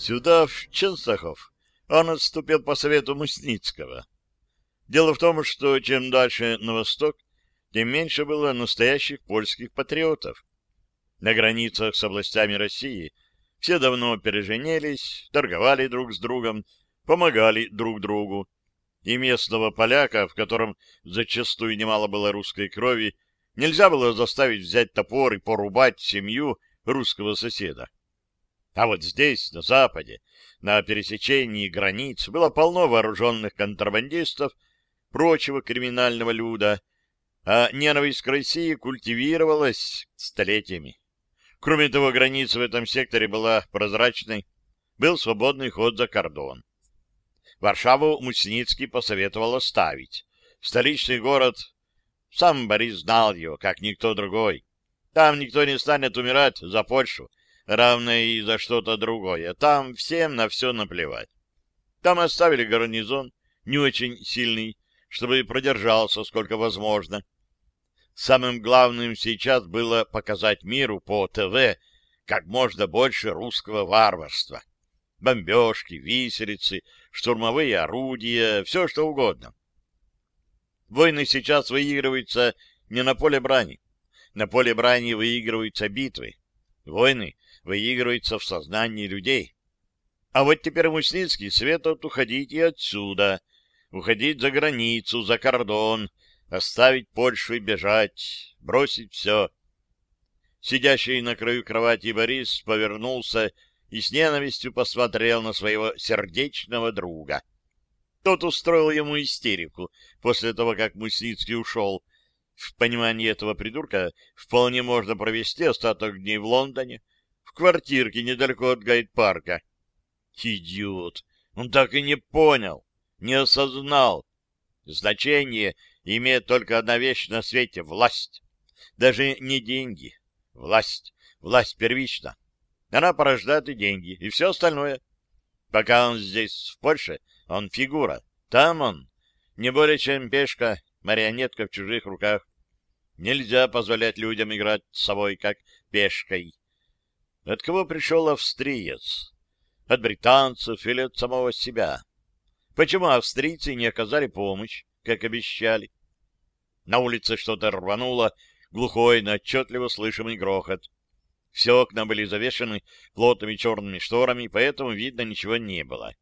Сюда, в Ченстахов, он отступил по совету Мусницкого. Дело в том, что чем дальше на восток, тем меньше было настоящих польских патриотов. На границах с областями России все давно переженелись, торговали друг с другом, помогали друг другу. И местного поляка, в котором зачастую немало было русской крови, нельзя было заставить взять топор и порубать семью русского соседа. А вот здесь, на Западе, на пересечении границ, было полно вооруженных контрабандистов, прочего криминального люда, а ненависть к России культивировалась столетиями. Кроме того, граница в этом секторе была прозрачной, был свободный ход за кордон. Варшаву Мусницкий посоветовал оставить. Столичный город, сам Борис знал его, как никто другой. Там никто не станет умирать за Польшу, равно и за что-то другое. Там всем на все наплевать. Там оставили гарнизон, не очень сильный, чтобы продержался сколько возможно. Самым главным сейчас было показать миру по ТВ как можно больше русского варварства. Бомбежки, виселицы, штурмовые орудия, все что угодно. Войны сейчас выигрываются не на поле брани. На поле брани выигрываются битвы. Войны выигрываются в сознании людей. А вот теперь Мусницкий советует уходить и отсюда, уходить за границу, за кордон, оставить Польшу и бежать, бросить все. Сидящий на краю кровати Борис повернулся и с ненавистью посмотрел на своего сердечного друга. Тот устроил ему истерику после того, как Мусницкий ушел. В понимании этого придурка вполне можно провести остаток дней в Лондоне, в квартирке недалеко от гайд-парка. Идиот! Он так и не понял, не осознал. Значение имеет только одна вещь на свете — власть. Даже не деньги. Власть. Власть первична. Она порождает и деньги, и все остальное. Пока он здесь, в Польше, он фигура. Там он не более чем пешка, марионетка в чужих руках. Нельзя позволять людям играть с собой, как пешкой. От кого пришел австриец? От британцев или от самого себя? Почему австрийцы не оказали помощь, как обещали? На улице что-то рвануло, глухой, но отчетливо слышимый грохот. Все окна были завешены плотными черными шторами, поэтому видно ничего не было.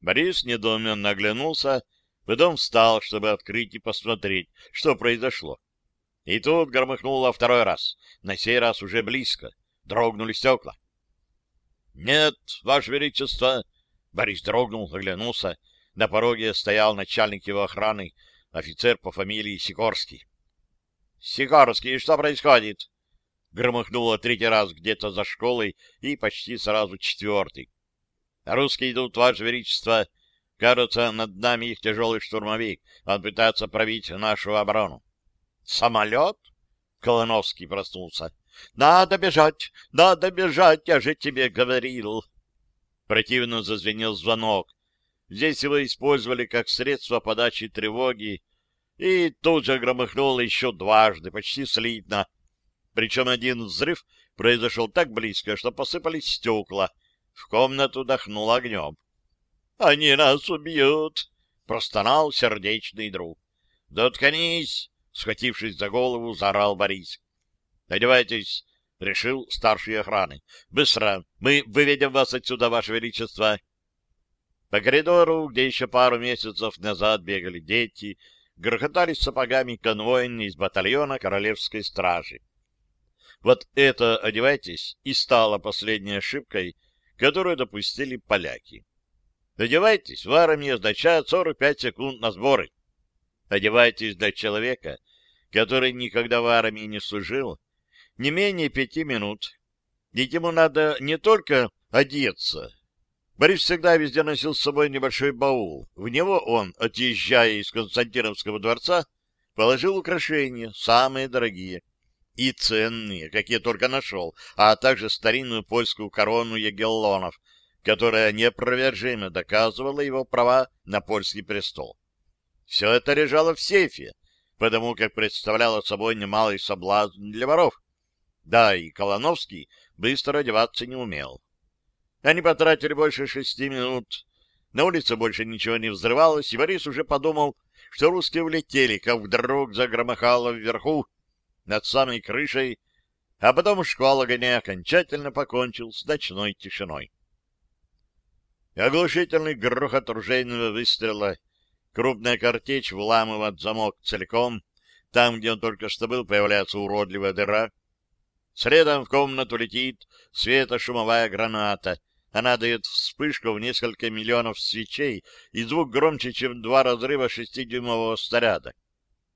Борис недоуменно оглянулся, потом встал, чтобы открыть и посмотреть, что произошло. И тут громыхнуло второй раз, на сей раз уже близко. Дрогнули стекла. — Нет, Ваше Величество! Борис дрогнул, оглянулся. На пороге стоял начальник его охраны, офицер по фамилии Сикорский. — Сикорский, что происходит? Громыхнуло третий раз где-то за школой и почти сразу четвертый. — Русские идут, Ваше Величество. Кажется, над нами их тяжелый штурмовик. Он пытается пробить нашу оборону. — Самолет? — Колоновский проснулся. — Надо бежать, надо бежать, я же тебе говорил. Противно зазвенел звонок. Здесь его использовали как средство подачи тревоги, и тут же громыхнуло еще дважды, почти слитно. Причем один взрыв произошел так близко, что посыпались стекла. В комнату дохнул огнем. — Они нас убьют! — простонал сердечный друг. — Доткнись! — схватившись за голову, заорал Борис. — Одевайтесь! — решил старший охраны. — Быстро! Мы выведем вас отсюда, Ваше Величество! По коридору, где еще пару месяцев назад бегали дети, грохотали сапогами конвойные из батальона Королевской стражи. Вот это, одевайтесь, и стало последней ошибкой, которую допустили поляки. Одевайтесь в армию означает 45 секунд на сборы. Одевайтесь для человека, который никогда в армии не служил, не менее пяти минут. Ведь ему надо не только одеться. Борис всегда везде носил с собой небольшой баул. В него он, отъезжая из Константиновского дворца, положил украшения, самые дорогие и ценные, какие только нашел, а также старинную польскую корону Егеллонов, которая неопровержимо доказывала его права на польский престол. Все это лежало в сейфе, потому как представляло собой немалый соблазн для воров. Да, и Колоновский быстро одеваться не умел. Они потратили больше шести минут. На улице больше ничего не взрывалось, и Борис уже подумал, что русские улетели, как вдруг загромыхало вверху, над самой крышей, а потом шквал огня окончательно покончил с ночной тишиной. Оглушительный грохот ружейного выстрела, крупная картечь вламывает замок целиком, там, где он только что был, появляется уродливая дыра. Следом в комнату летит светошумовая граната. Она дает вспышку в несколько миллионов свечей и звук громче, чем два разрыва шестидюймового снаряда.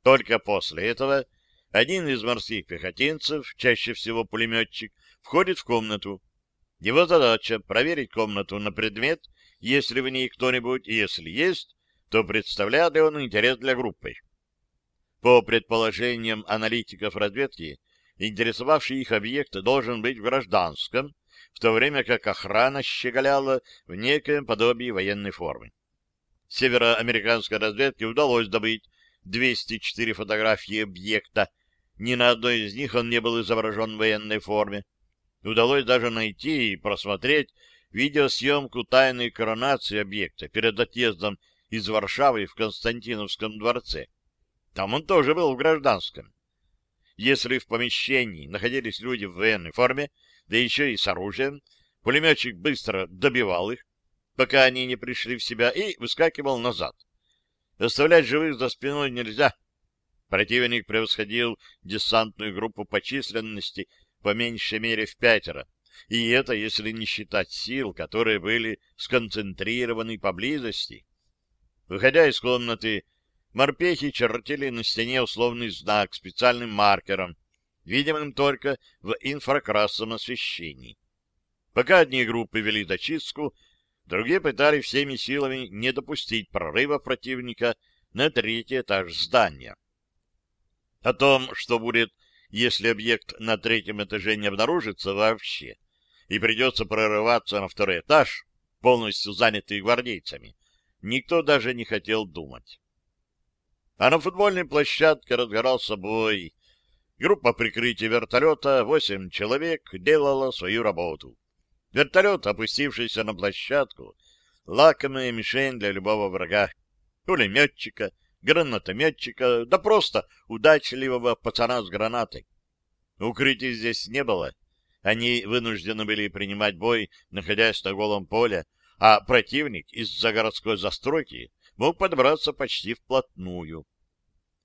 Только после этого один из морских пехотинцев, чаще всего пулеметчик, входит в комнату. Его задача — проверить комнату на предмет, есть ли в ней кто-нибудь, и если есть, то представляет ли он интерес для группы. По предположениям аналитиков разведки, интересовавший их объект должен быть в гражданском, в то время как охрана щеголяла в некоем подобии военной формы. Североамериканской разведке удалось добыть 204 фотографии объекта, ни на одной из них он не был изображен в военной форме. Удалось даже найти и просмотреть видеосъемку тайной коронации объекта перед отъездом из Варшавы в Константиновском дворце. Там он тоже был в гражданском. Если в помещении находились люди в военной форме, да еще и с оружием, пулеметчик быстро добивал их, пока они не пришли в себя, и выскакивал назад. Оставлять живых за спиной нельзя. Противник превосходил десантную группу по численности по меньшей мере в пятеро, и это если не считать сил, которые были сконцентрированы поблизости. Выходя из комнаты, Морпехи чертили на стене условный знак специальным маркером, видимым только в инфракрасном освещении. Пока одни группы вели зачистку, другие пытались всеми силами не допустить прорыва противника на третий этаж здания. О том, что будет, если объект на третьем этаже не обнаружится вообще, и придется прорываться на второй этаж, полностью занятый гвардейцами, никто даже не хотел думать. А на футбольной площадке разгорался бой. Группа прикрытия вертолета, восемь человек, делала свою работу. Вертолет, опустившийся на площадку, лакомая мишень для любого врага. Пулеметчика, гранатометчика, да просто удачливого пацана с гранатой. Укрытий здесь не было. Они вынуждены были принимать бой, находясь на голом поле, а противник из-за городской застройки мог подобраться почти вплотную.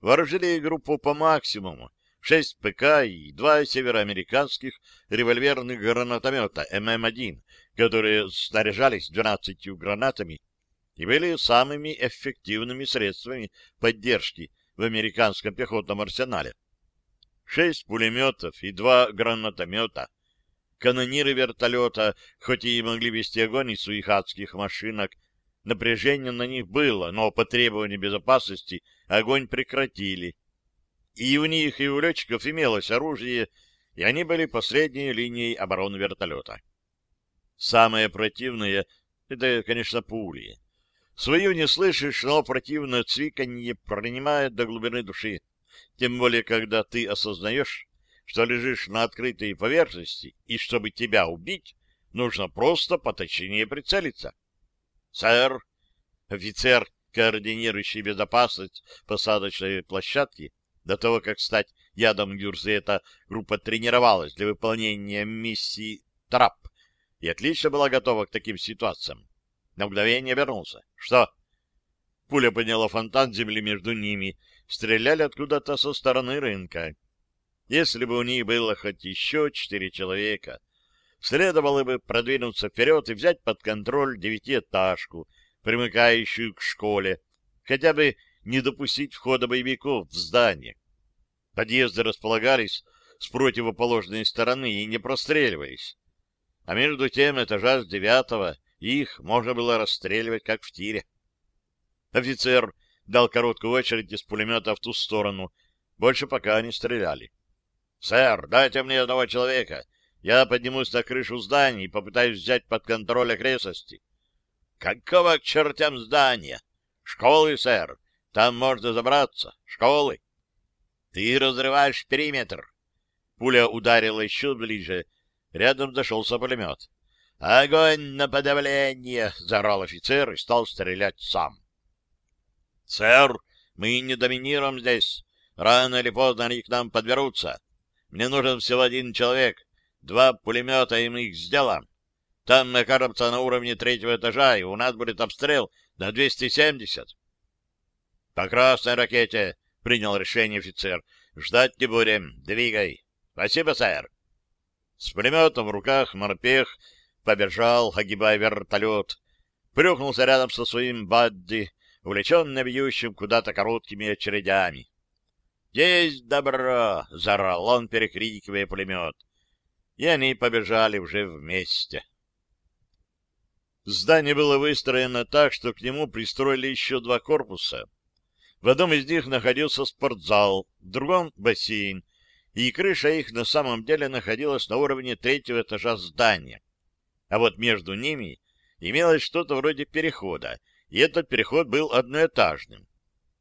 Вооружили группу по максимуму, шесть ПК и два североамериканских револьверных гранатомета ММ-1, которые снаряжались 12 гранатами и были самыми эффективными средствами поддержки в американском пехотном арсенале. Шесть пулеметов и два гранатомета. Канониры вертолета, хоть и могли вести огонь из своих адских машинок, Напряжение на них было, но по требованию безопасности огонь прекратили. И у них, и у летчиков имелось оружие, и они были последней линией обороны вертолета. Самое противное — это, конечно, пули. Свою не слышишь, но противное цвиканье пронимает до глубины души. Тем более, когда ты осознаешь, что лежишь на открытой поверхности, и чтобы тебя убить, нужно просто поточнее прицелиться. «Сэр!» Офицер, координирующий безопасность посадочной площадки, до того, как стать ядом Гюрзета, группа тренировалась для выполнения миссии «Трап» и отлично была готова к таким ситуациям. На мгновение вернулся. «Что?» Пуля подняла фонтан земли между ними. Стреляли откуда-то со стороны рынка. Если бы у них было хоть еще четыре человека, следовало бы продвинуться вперед и взять под контроль девятиэтажку, примыкающую к школе, хотя бы не допустить входа боевиков в здание. Подъезды располагались с противоположной стороны и не простреливались. А между тем этажа с девятого их можно было расстреливать, как в тире. Офицер дал короткую очередь из пулемета в ту сторону. Больше пока не стреляли. — Сэр, дайте мне одного человека. Я поднимусь на крышу здания и попытаюсь взять под контроль окрестности. Какого к чертям здания? Школы, сэр. Там можно забраться. Школы. Ты разрываешь периметр. Пуля ударила еще ближе. Рядом зашелся пулемет. «Огонь на подавление!» — заорал офицер и стал стрелять сам. «Сэр, мы не доминируем здесь. Рано или поздно они к нам подберутся. Мне нужен всего один человек. Два пулемета, и мы их сделаем. Там мы окажемся на уровне третьего этажа, и у нас будет обстрел на 270. — По красной ракете, — принял решение офицер. — Ждать не будем. Двигай. — Спасибо, сэр. С пулеметом в руках морпех побежал, огибая вертолет. Плюхнулся рядом со своим Бадди, увлеченно бьющим куда-то короткими очередями. «Есть добро!» — заорал он, перекрикивая пулемет. И они побежали уже вместе. Здание было выстроено так, что к нему пристроили еще два корпуса. В одном из них находился спортзал, в другом — бассейн, и крыша их на самом деле находилась на уровне третьего этажа здания. А вот между ними имелось что-то вроде перехода, и этот переход был одноэтажным.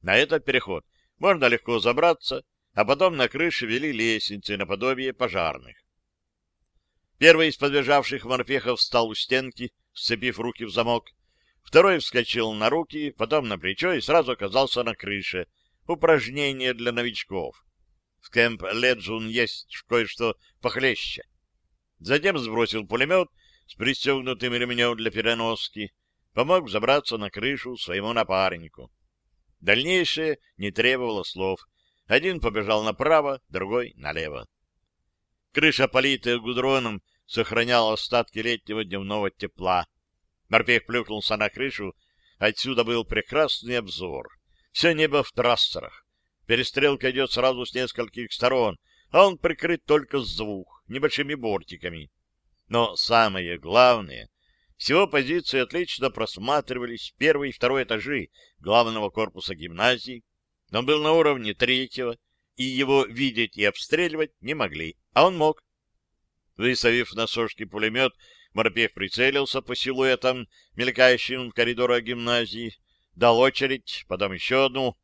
На этот переход можно легко забраться, а потом на крыше вели лестницы наподобие пожарных. Первый из подбежавших морпехов встал у стенки, сцепив руки в замок. Второй вскочил на руки, потом на плечо и сразу оказался на крыше. Упражнение для новичков. В Кэмп Леджун есть кое-что похлеще. Затем сбросил пулемет с пристегнутым ремнем для переноски, помог забраться на крышу своему напарнику. Дальнейшее не требовало слов. Один побежал направо, другой — налево. Крыша, политая гудроном, сохраняла остатки летнего дневного тепла. Морпех плюхнулся на крышу. Отсюда был прекрасный обзор. Все небо в трассерах. Перестрелка идет сразу с нескольких сторон, а он прикрыт только с двух, небольшими бортиками. Но самое главное, с его позиции отлично просматривались первый и второй этажи главного корпуса гимназии. Он был на уровне третьего, и его видеть и обстреливать не могли, а он мог. Высовив на пулемет, Морпех прицелился по силуэтам, мелькающим в коридорах гимназии, дал очередь, потом еще одну.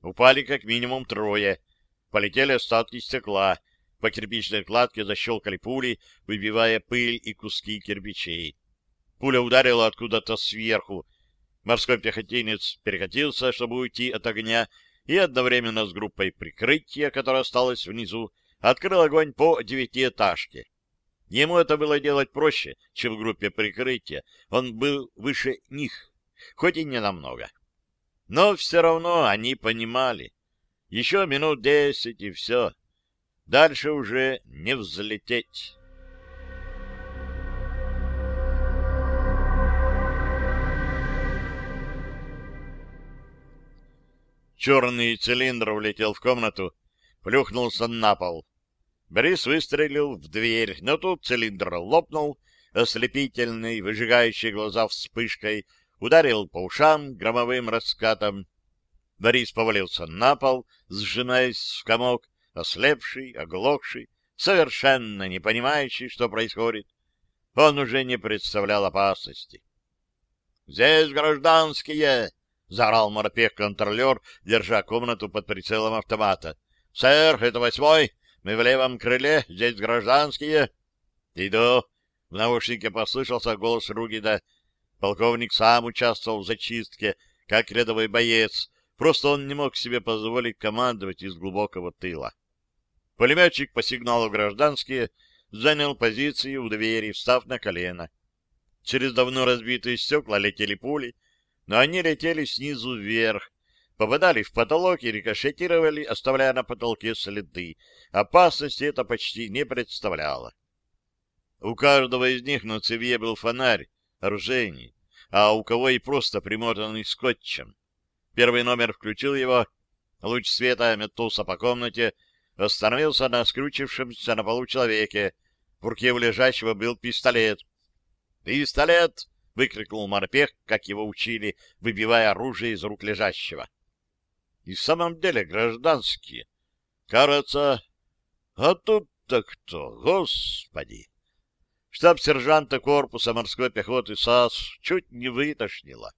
Упали как минимум трое. Полетели остатки стекла. По кирпичной кладке защелкали пули, выбивая пыль и куски кирпичей. Пуля ударила откуда-то сверху. Морской пехотинец перекатился, чтобы уйти от огня, и одновременно с группой прикрытия, которая осталась внизу, открыл огонь по девятиэтажке. Ему это было делать проще, чем в группе прикрытия. Он был выше них, хоть и не намного. Но все равно они понимали. Еще минут десять и все. Дальше уже не взлететь. Черный цилиндр влетел в комнату, плюхнулся на пол. Борис выстрелил в дверь, но тут цилиндр лопнул, ослепительный, выжигающий глаза вспышкой, ударил по ушам громовым раскатом. Борис повалился на пол, сжимаясь в комок, ослепший, оглохший, совершенно не понимающий, что происходит. Он уже не представлял опасности. — Здесь гражданские! — заорал морпех-контролер, держа комнату под прицелом автомата. — Сэр, это восьмой! Мы в левом крыле, здесь гражданские. — Иду! — в наушнике послышался голос Ругида. Полковник сам участвовал в зачистке, как рядовой боец, просто он не мог себе позволить командовать из глубокого тыла. Пулеметчик по сигналу гражданские занял позиции у двери, встав на колено. Через давно разбитые стекла летели пули, но они летели снизу вверх, попадали в потолок и рикошетировали, оставляя на потолке следы. Опасности это почти не представляло. У каждого из них на цевье был фонарь, оружейный, а у кого и просто примотанный скотчем. Первый номер включил его, луч света метнулся по комнате, остановился на скрючившемся на полу человеке. В руке у лежащего был пистолет. «Пистолет!» — выкрикнул морпех, как его учили, выбивая оружие из рук лежащего. И в самом деле гражданские. Кажется, а тут-то кто, господи! Штаб-сержанта корпуса морской пехоты САС чуть не вытошнило.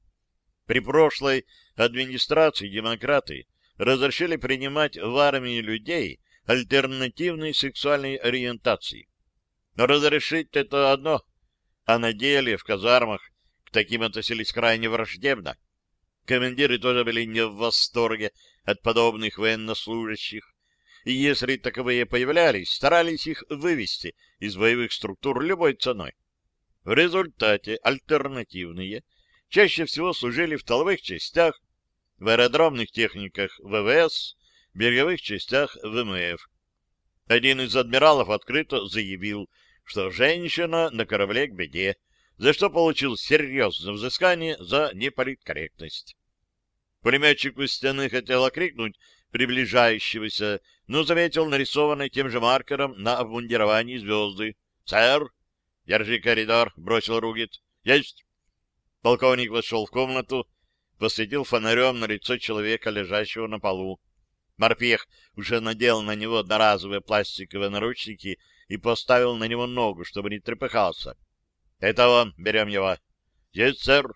При прошлой администрации демократы разрешили принимать в армии людей альтернативной сексуальной ориентации. Но разрешить это одно, а на деле в казармах к таким относились крайне враждебно. Командиры тоже были не в восторге от подобных военнослужащих, и если таковые появлялись, старались их вывести из боевых структур любой ценой. В результате альтернативные чаще всего служили в тыловых частях, в аэродромных техниках ВВС, береговых частях ВМФ. Один из адмиралов открыто заявил, что женщина на корабле к беде, за что получил серьезное взыскание за неполиткорректность. Пулеметчик у стены хотел окрикнуть приближающегося, но заметил нарисованной тем же маркером на обмундировании звезды. «Сэр!» «Держи коридор!» — бросил Ругит. «Есть!» Полковник вошел в комнату, посветил фонарем на лицо человека, лежащего на полу. Морпех уже надел на него одноразовые пластиковые наручники и поставил на него ногу, чтобы не трепыхался. — Это он, берем его. — Есть, сэр.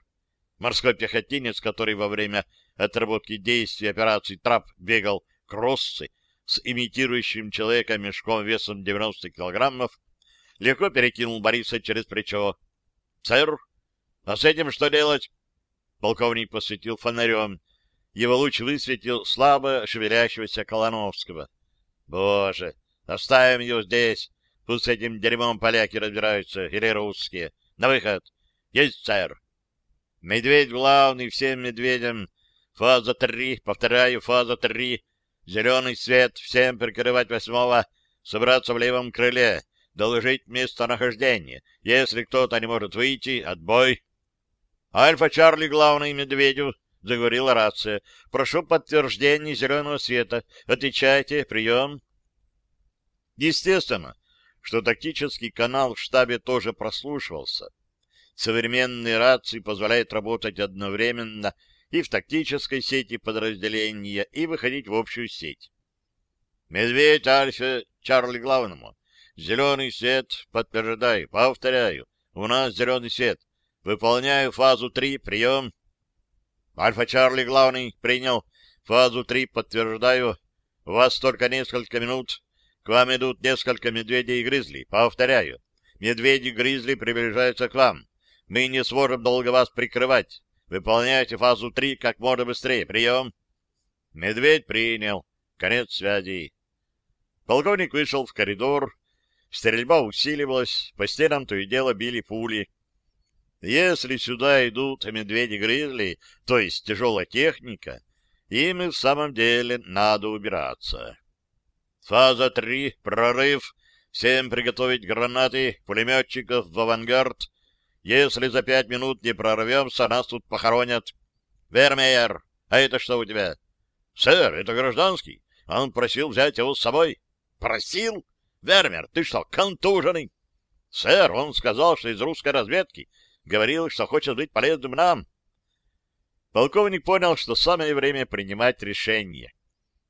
Морской пехотинец, который во время отработки действий операции «Трап» бегал кроссы с имитирующим человека мешком весом 90 килограммов, легко перекинул Бориса через плечо. — Сэр, а с этим что делать? Полковник посветил фонарем. Его луч высветил слабо шевелящегося Колоновского. — Боже, оставим его здесь. Пусть с этим дерьмом поляки разбираются, или русские. На выход. Есть, сэр. Медведь главный, всем медведям. Фаза три, повторяю, фаза три. Зеленый свет, всем прикрывать восьмого. Собраться в левом крыле. Доложить местонахождение. Если кто-то не может выйти, отбой. Альфа Чарли, главный медведю, — заговорила рация. — Прошу подтверждение зеленого света. Отвечайте. Прием. Естественно, что тактический канал в штабе тоже прослушивался. Современные рации позволяют работать одновременно и в тактической сети подразделения, и выходить в общую сеть. Медведь Альфа Чарли главному. Зеленый свет, подтверждаю, повторяю. У нас зеленый свет. Выполняю фазу 3, прием. Альфа Чарли главный принял. Фазу 3 подтверждаю. У вас только несколько минут. К вам идут несколько медведей и гризли. Повторяю. Медведи и гризли приближаются к вам. Мы не сможем долго вас прикрывать. Выполняйте фазу 3 как можно быстрее. Прием. Медведь принял. Конец связи. Полковник вышел в коридор. Стрельба усиливалась. По стенам то и дело били пули. Если сюда идут медведи-гризли, то есть тяжелая техника, им и в самом деле надо убираться. Фаза 3, прорыв, всем приготовить гранаты, пулеметчиков в авангард. Если за пять минут не прорвемся, нас тут похоронят. Вермеер, а это что у тебя? Сэр, это гражданский. Он просил взять его с собой. Просил? Вермер, ты что, контуженный? Сэр, он сказал, что из русской разведки Говорил, что хочет быть полезным нам. Полковник понял, что самое время принимать решение.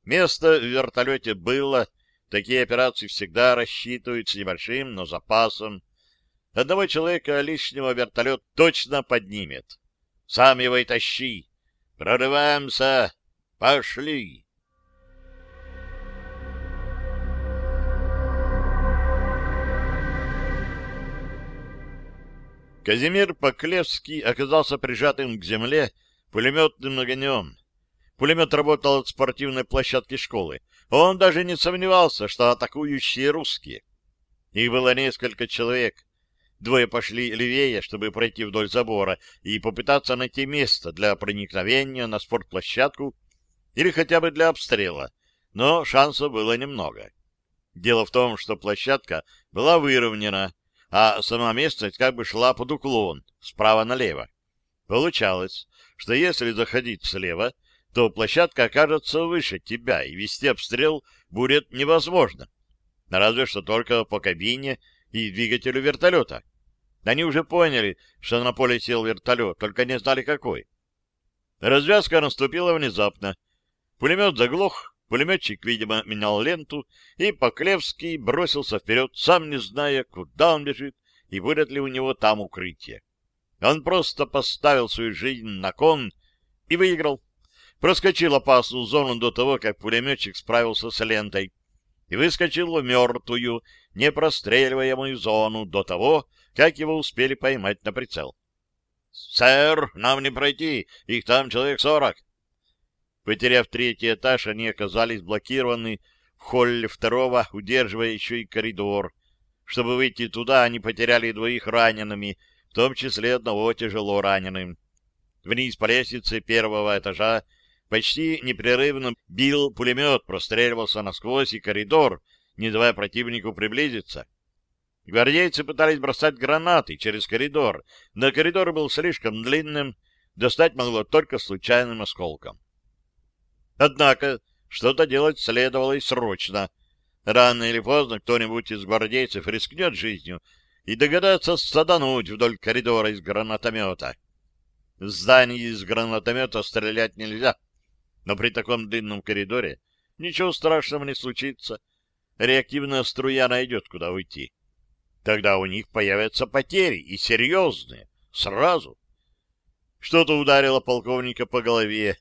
Место в вертолете было, такие операции всегда рассчитывают с небольшим, но запасом. Одного человека лишнего вертолет точно поднимет. Сам его и тащи. Прорываемся. Пошли. Казимир Поклевский оказался прижатым к земле пулеметным огнем. Пулемет работал от спортивной площадки школы. Он даже не сомневался, что атакующие русские. Их было несколько человек. Двое пошли левее, чтобы пройти вдоль забора и попытаться найти место для проникновения на спортплощадку или хотя бы для обстрела, но шансов было немного. Дело в том, что площадка была выровнена, а сама местность как бы шла под уклон, справа налево. Получалось, что если заходить слева, то площадка окажется выше тебя, и вести обстрел будет невозможно. Разве что только по кабине и двигателю вертолета. Они уже поняли, что на поле сел вертолет, только не знали какой. Развязка наступила внезапно. Пулемет заглох, Пулеметчик, видимо, менял ленту, и Поклевский бросился вперед, сам не зная, куда он бежит и будет ли у него там укрытие. Он просто поставил свою жизнь на кон и выиграл. Проскочил опасную зону до того, как пулеметчик справился с лентой. и выскочил в мертвую, непростреливаемую зону до того, как его успели поймать на прицел. «Сэр, нам не пройти, их там человек сорок!» Потеряв третий этаж, они оказались блокированы в холле второго, удерживая еще и коридор. Чтобы выйти туда, они потеряли двоих ранеными, в том числе одного тяжело раненым. Вниз по лестнице первого этажа почти непрерывно бил пулемет, простреливался насквозь и коридор, не давая противнику приблизиться. Гвардейцы пытались бросать гранаты через коридор, но коридор был слишком длинным, достать могло только случайным осколком. Однако что-то делать следовало и срочно. Рано или поздно кто-нибудь из гвардейцев рискнет жизнью и догадается садануть вдоль коридора из гранатомета. В здании из гранатомета стрелять нельзя, но при таком длинном коридоре ничего страшного не случится. Реактивная струя найдет, куда уйти. Тогда у них появятся потери, и серьезные, сразу. Что-то ударило полковника по голове,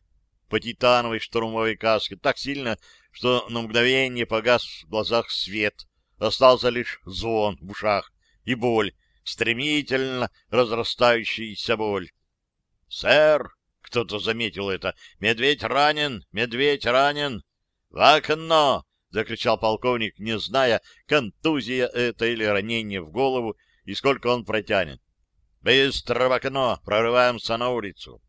по титановой штурмовой каске, так сильно, что на мгновение погас в глазах свет, остался лишь звон в ушах и боль, стремительно разрастающаяся боль. «Сэр!» — кто-то заметил это. «Медведь ранен! Медведь ранен! В окно!» — закричал полковник, не зная, контузия это или ранение в голову, и сколько он протянет. «Быстро в окно! Прорываемся на улицу!»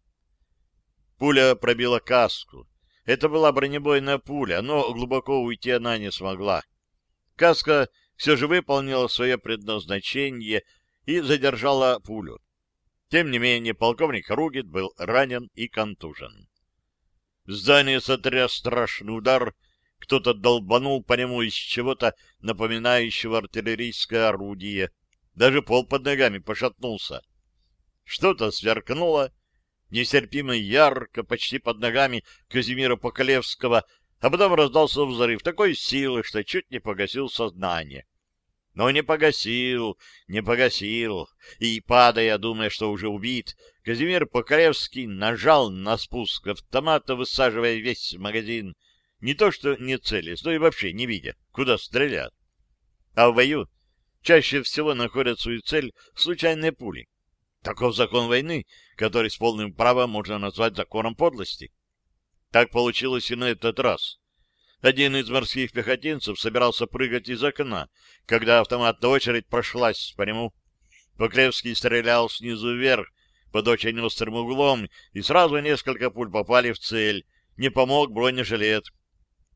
Пуля пробила каску. Это была бронебойная пуля, но глубоко уйти она не смогла. Каска все же выполнила свое предназначение и задержала пулю. Тем не менее, полковник Ругит был ранен и контужен. Здание сотряс страшный удар — кто-то долбанул по нему из чего-то напоминающего артиллерийское орудие. Даже пол под ногами пошатнулся. Что-то сверкнуло, нестерпимо ярко, почти под ногами Казимира Поколевского, а потом раздался взрыв такой силы, что чуть не погасил сознание. Но не погасил, не погасил, и, падая, думая, что уже убит, Казимир Поколевский нажал на спуск автомата, высаживая весь магазин — не то что не целясь, но и вообще не видя, куда стрелят. А в бою чаще всего находят свою цель случайные пули. Таков закон войны, который с полным правом можно назвать законом подлости. Так получилось и на этот раз. Один из морских пехотинцев собирался прыгать из окна, когда автоматная очередь прошлась по нему. Поклевский стрелял снизу вверх, под очень острым углом, и сразу несколько пуль попали в цель. Не помог бронежилет.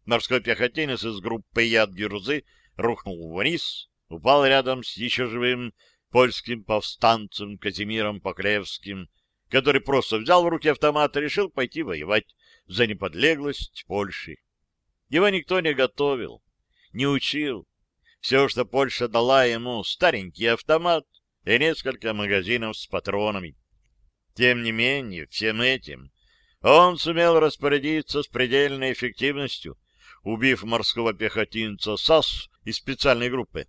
Морской пехотинец из группы Яд Гюрзы рухнул вниз, упал рядом с еще живым польским повстанцем Казимиром Поклевским, который просто взял в руки автомат и решил пойти воевать за неподлеглость Польши. Его никто не готовил, не учил. Все, что Польша дала ему, старенький автомат и несколько магазинов с патронами. Тем не менее, всем этим он сумел распорядиться с предельной эффективностью, убив морского пехотинца САС из специальной группы,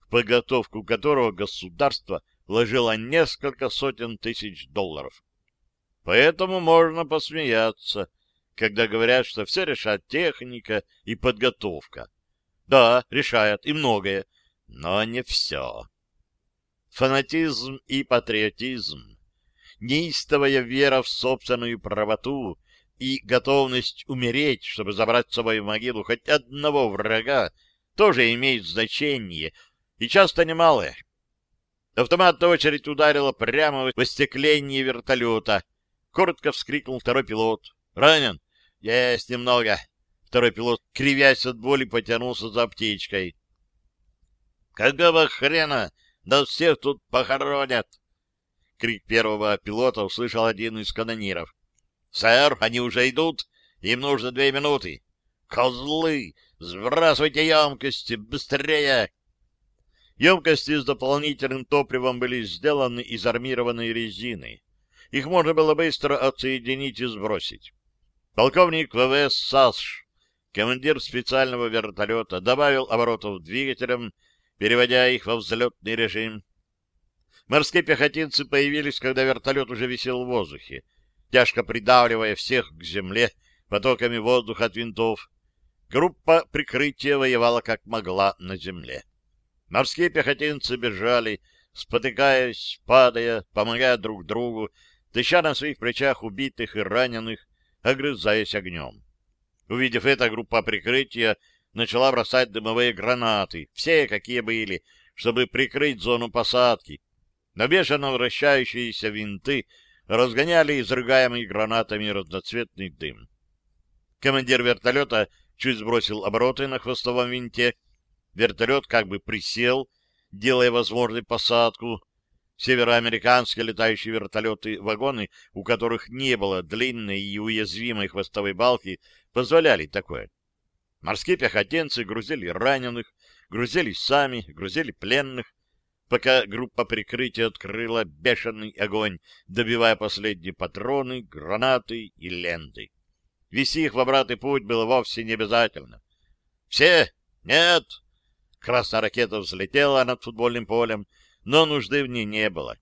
в подготовку которого государство вложило несколько сотен тысяч долларов. Поэтому можно посмеяться, когда говорят, что все решает техника и подготовка. Да, решает и многое, но не все. Фанатизм и патриотизм, неистовая вера в собственную правоту и готовность умереть, чтобы забрать с собой в могилу хоть одного врага, тоже имеет значение, и часто немалое. Автоматная очередь ударила прямо в остекление вертолета. Коротко вскрикнул второй пилот. «Ранен?» «Есть немного». Второй пилот, кривясь от боли, потянулся за аптечкой. «Какого хрена? Да всех тут похоронят!» Крик первого пилота услышал один из канониров. «Сэр, они уже идут. Им нужно две минуты». «Козлы! Сбрасывайте емкости! Быстрее!» Емкости с дополнительным топливом были сделаны из армированной резины. Их можно было быстро отсоединить и сбросить. Полковник ВВС САСШ, командир специального вертолета, добавил оборотов двигателям, переводя их во взлетный режим. Морские пехотинцы появились, когда вертолет уже висел в воздухе тяжко придавливая всех к земле потоками воздуха от винтов. Группа прикрытия воевала как могла на земле. Морские пехотинцы бежали, спотыкаясь, падая, помогая друг другу, тыща на своих плечах убитых и раненых, огрызаясь огнем. Увидев это, группа прикрытия начала бросать дымовые гранаты, все, какие были, чтобы прикрыть зону посадки. Но бешено вращающиеся винты разгоняли изрыгаемый гранатами разноцветный дым. Командир вертолета чуть сбросил обороты на хвостовом винте. Вертолет как бы присел, делая возможной посадку. Североамериканские летающие вертолеты-вагоны, у которых не было длинной и уязвимой хвостовой балки, позволяли такое. Морские пехотинцы грузили раненых, грузились сами, грузили пленных, пока группа прикрытия открыла бешеный огонь, добивая последние патроны, гранаты и ленты. Вести их в обратный путь было вовсе не обязательно. «Все? Нет!» Красная ракета взлетела над футбольным полем, но нужды в ней не было.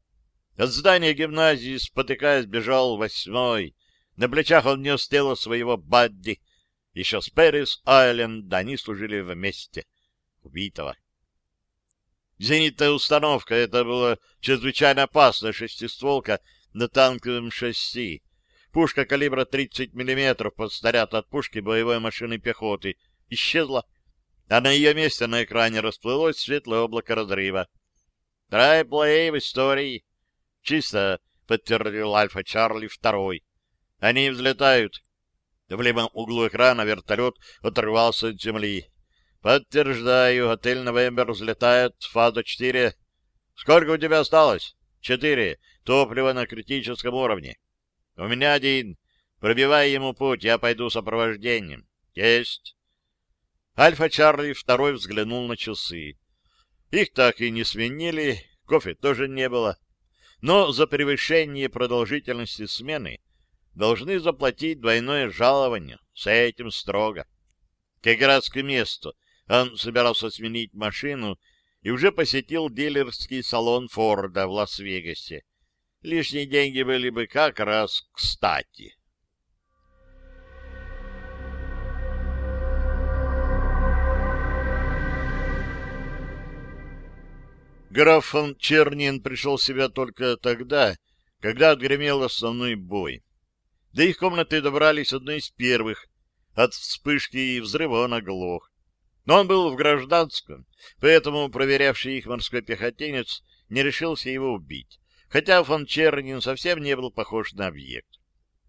От здания гимназии, спотыкаясь, бежал восьмой. На плечах он нес тело своего Бадди. Еще с Пэрис Айленд они служили вместе. Убитого. Зенитная установка — это была чрезвычайно опасная шестистволка на танковом шасси. Пушка калибра 30 мм под снаряд от пушки боевой машины пехоты исчезла, а на ее месте на экране расплылось светлое облако разрыва. «Трайплей в истории!» «Чисто», — подтвердил Альфа Чарли второй. «Они взлетают». В левом углу экрана вертолет оторвался от земли. Подтверждаю, отель «Новембер» взлетает, фаза 4. Сколько у тебя осталось? Четыре. Топливо на критическом уровне. У меня один. Пробивай ему путь, я пойду сопровождением. Есть. Альфа Чарли второй взглянул на часы. Их так и не сменили, кофе тоже не было. Но за превышение продолжительности смены должны заплатить двойное жалование. С этим строго. Как раз к месту он собирался сменить машину и уже посетил дилерский салон Форда в Лас-Вегасе. Лишние деньги были бы как раз кстати. Граф фон Чернин пришел в себя только тогда, когда отгремел основной бой. До их комнаты добрались одной из первых. От вспышки и взрыва он оглох. Но он был в гражданском, поэтому проверявший их морской пехотинец не решился его убить, хотя фон Чернин совсем не был похож на объект.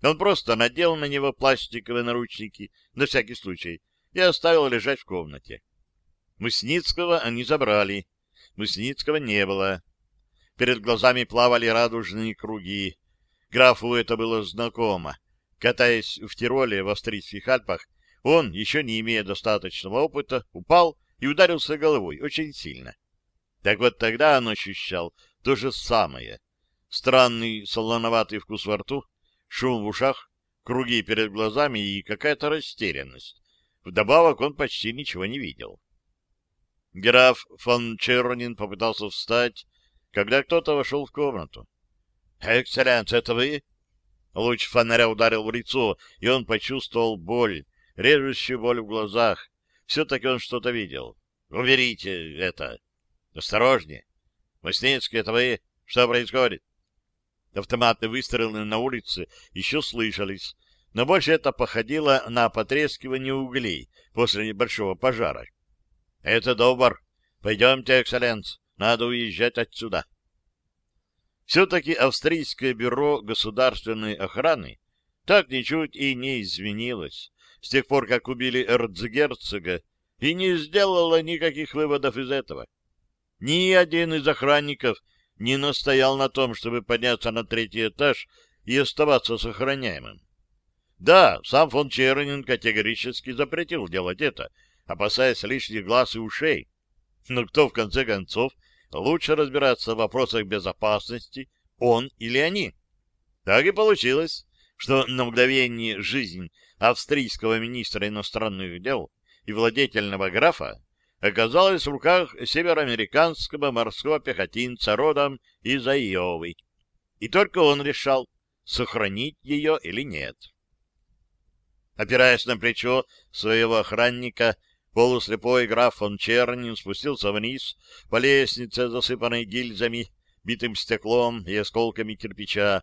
Он просто надел на него пластиковые наручники, на всякий случай, и оставил лежать в комнате. Мысницкого они забрали. Мысницкого не было. Перед глазами плавали радужные круги. Графу это было знакомо. Катаясь в Тироле в австрийских Альпах, он, еще не имея достаточного опыта, упал и ударился головой очень сильно. Так вот тогда он ощущал то же самое. Странный солоноватый вкус во рту, шум в ушах, круги перед глазами и какая-то растерянность. Вдобавок он почти ничего не видел. Граф фон Чернин попытался встать, когда кто-то вошел в комнату. — Экселленс, это вы? Луч фонаря ударил в лицо, и он почувствовал боль, режущую боль в глазах. Все-таки он что-то видел. Уберите это. Осторожнее. Мостницкий, это вы? Что происходит? Автоматные выстрелы на улице еще слышались, но больше это походило на потрескивание углей после небольшого пожара. — Это добр. Пойдемте, экселленс. Надо уезжать отсюда. Все-таки австрийское бюро государственной охраны так ничуть и не изменилось с тех пор, как убили эрцгерцога, и не сделала никаких выводов из этого. Ни один из охранников не настоял на том, чтобы подняться на третий этаж и оставаться с охраняемым. Да, сам фон Чернин категорически запретил делать это, опасаясь лишних глаз и ушей. Но кто, в конце концов, лучше разбираться в вопросах безопасности, он или они? Так и получилось, что на мгновение жизнь австрийского министра иностранных дел и владетельного графа оказалась в руках североамериканского морского пехотинца родом из Айовы. И только он решал, сохранить ее или нет. Опираясь на плечо своего охранника, полуслепой граф фон Чернин спустился вниз по лестнице, засыпанной гильзами, битым стеклом и осколками кирпича.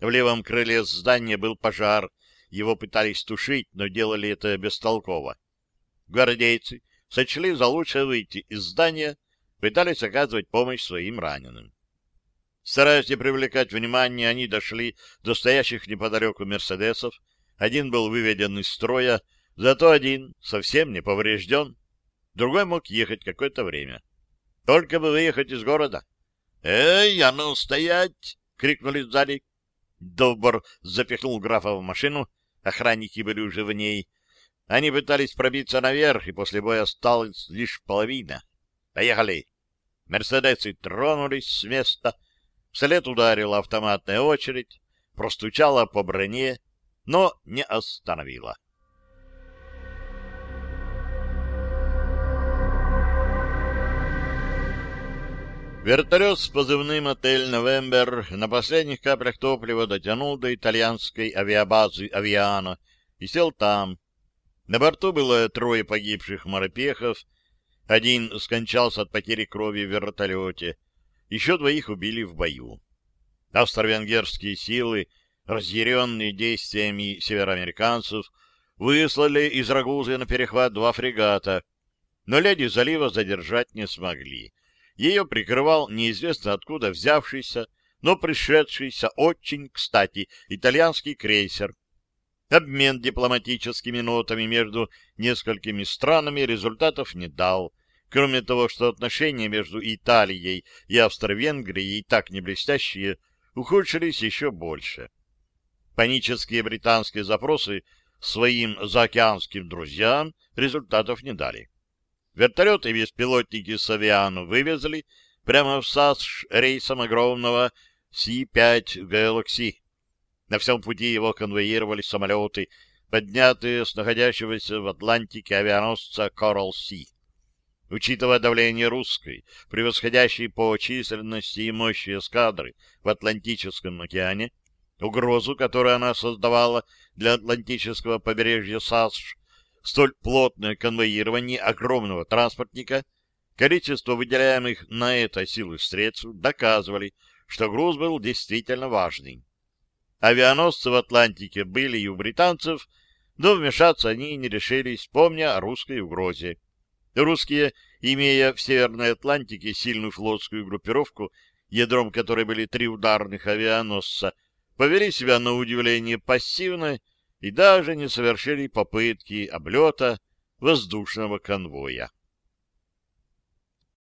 В левом крыле здания был пожар, его пытались тушить, но делали это бестолково. Гвардейцы сочли за лучшее выйти из здания, пытались оказывать помощь своим раненым. Стараясь не привлекать внимания, они дошли до стоящих неподалеку «Мерседесов», один был выведен из строя, зато один совсем не поврежден. Другой мог ехать какое-то время. Только бы выехать из города. «Эй, а ну стоять!» — крикнули сзади. Добр запихнул графа в машину, охранники были уже в ней. Они пытались пробиться наверх, и после боя осталась лишь половина. «Поехали!» Мерседесы тронулись с места. Вслед ударила автоматная очередь, простучала по броне, но не остановила. Вертолет с позывным «Отель Новембер» на последних каплях топлива дотянул до итальянской авиабазы «Авиано» и сел там. На борту было трое погибших морпехов, один скончался от потери крови в вертолете, еще двоих убили в бою. Австро-венгерские силы разъяренные действиями североамериканцев, выслали из Рагузы на перехват два фрегата, но леди залива задержать не смогли. Ее прикрывал неизвестно откуда взявшийся, но пришедшийся очень кстати итальянский крейсер. Обмен дипломатическими нотами между несколькими странами результатов не дал, кроме того, что отношения между Италией и Австро-Венгрией, так не блестящие, ухудшились еще больше. Панические британские запросы своим заокеанским друзьям результатов не дали. Вертолеты и беспилотники с авиану вывезли прямо в САСШ рейсом огромного Си-5 Galaxy. На всем пути его конвоировали самолеты, поднятые с находящегося в Атлантике авианосца Coral Sea. Учитывая давление русской, превосходящей по численности и мощи эскадры в Атлантическом океане, угрозу, которую она создавала для Атлантического побережья САСШ, столь плотное конвоирование огромного транспортника, количество выделяемых на это силы средств доказывали, что груз был действительно важный. Авианосцы в Атлантике были и у британцев, но вмешаться они не решились, помня о русской угрозе. Русские, имея в Северной Атлантике сильную флотскую группировку, ядром которой были три ударных авианосца, повели себя на удивление пассивно и даже не совершили попытки облета воздушного конвоя.